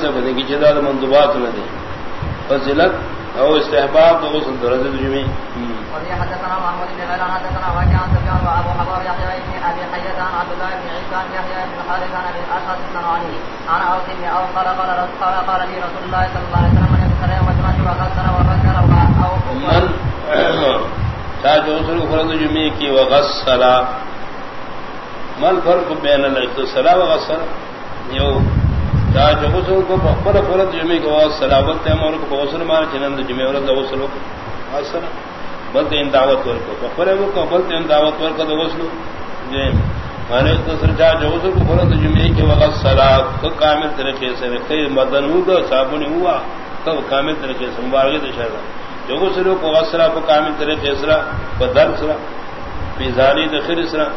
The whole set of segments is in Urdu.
سے بدے کی جدا مندوبات نہ دے۔ فضلت او استحباب تو غسل درجہ جمی وفي حدثنا محمود بن غيلان حدثنا وكان سفيان وابو حباب يحيى بن ابي حية عن عبد الله بن بن يحيى بن الحارث عن ابي الاشعث الصنعاني عن اوس بن اوس قال قال قال قال لي رسول الله صلى الله عليه وسلم من يذكر يوم الجمعه وغسل وغسل او من؟ شاہ جو غسل فرض جمعہ کی وغسل۔ من فرق بین الاغتسال وغسل یو دا غسل کو بخبر فرض جمعہ کو سلامت اور کو غسل مار جنند جمعہ اور غسل کو اثر بلتے ان دعوت ور کو بخبر ہے کو بلتے ان دعوت ور کو غسل جی مانے تو سر جا غسل کو فرض جمعہ کے وقت کو کامل طریقے سے کئی مدن ہوا صابن ہوا تو کامل طریقے سے مبارک دے شاید جو غسل کو غسل کو کامل طریقے سے بدل سرا بیزاری دخل سرا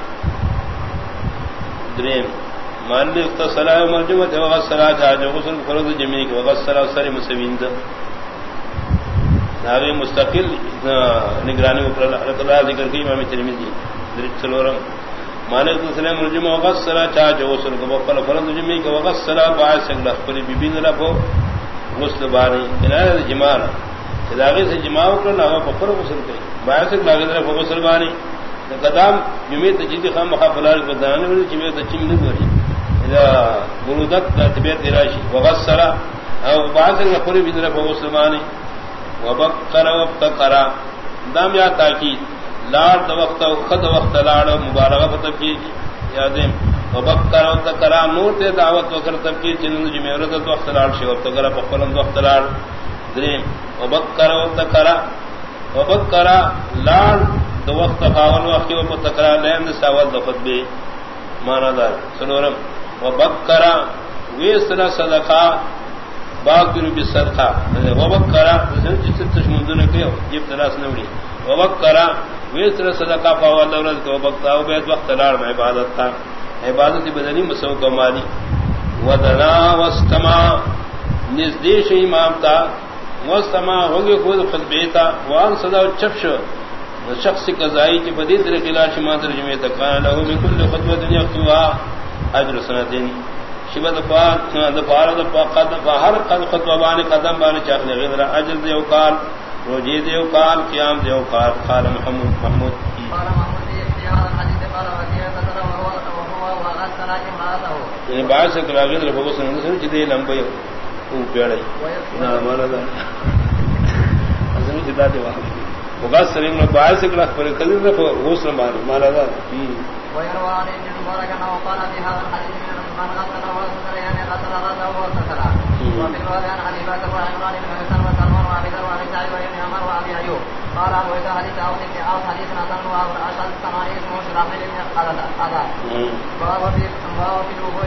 دریم. مان لی اختصلا مرجمت وغسلا جا جو غسل فرض جمعی کی وغسلا سر مسوین دا ناغی مستقل نگرانی اپر اللہ ذکر کی، امام ترمیزی درج سلورم۔ مان لی اختصلا مرجمت وغسلا جا جو غسل فرض جمعی کی وغسلا باعث سنگلہ پری بی بین رفو غسل بانی انہا جمعنا چداغی سے جمع اکر ناغا پفر غسل کئی باعث سنگلہ رفو غسل بانی۔ قدام جمعی تجیدی خام مخافلار بدانے ولی جمعی تجیم نگوری برودت طبیعت راشی. وغسرا او بعض نفر بدر فوسلمانی وبقر وابتقرا دام یا تاکید لار دا وقت او خد وقت لار مبارغہ فتبکیر یادیم وبقر وابتقرا نور تے دعوت وکر تبکیر چنند جمیورت وقت لار شی وابتقرا پقلند وقت لار. دریم. وبقر وابتقرا وبقرا لار دا وقت خاون وقت وابتقرا لین دا ساوال دفت بے مانا دار سنورم وبکرا ویسنا صدقہ باقر بصدقہ یعنی وبکرا یعنی جس تشمندن کیو جب تلاس نوڑی وبکرا ویسنا صدقہ فاو اللہ ورد کو وبکتا و بیت وقت لار میں عبادت تا۔ عبادت بدنی مسو کو کمالی ودنا واستما نزدیش امام تا۔ واستما ہوگی خود خود بیتا۔ وان صدا چپش شخص قضائی کی بدید رقیلہ شما ترجمہ تکانا لہو بکل خطوہ دنیا اختوہا اجر سنتين شبه دفار دفار دفار دفار قد خطوه بان قدم بان چاخل غیر اجر دیو قال روجی دیو قال قیام دیو قال قال محمود محمود. قال محمود اختیار الحديث قال وهو یعنی بعض سے کراغید رفو سنن سن چدی لمبے او پیڑے نا مانا دا ازن جدا دی واہ وغسل ابن بعض سے کراغ پر کلی رفو غسل مانا دا ويروى عن ابن المبارك انه قال في هذا الحديث من غسل وغسل يعني غسل غسل وغسل وفي الوالي عن ابي بكر وعمران بن حسن وسلمان وابي ذر وابي سعيد وابن عمر وابي ايوب قال ابو اذا حديث اوس بن اوس حديث حسن وابو الاشعث الثماني اسمه شراحيل بن في باب في الوضوء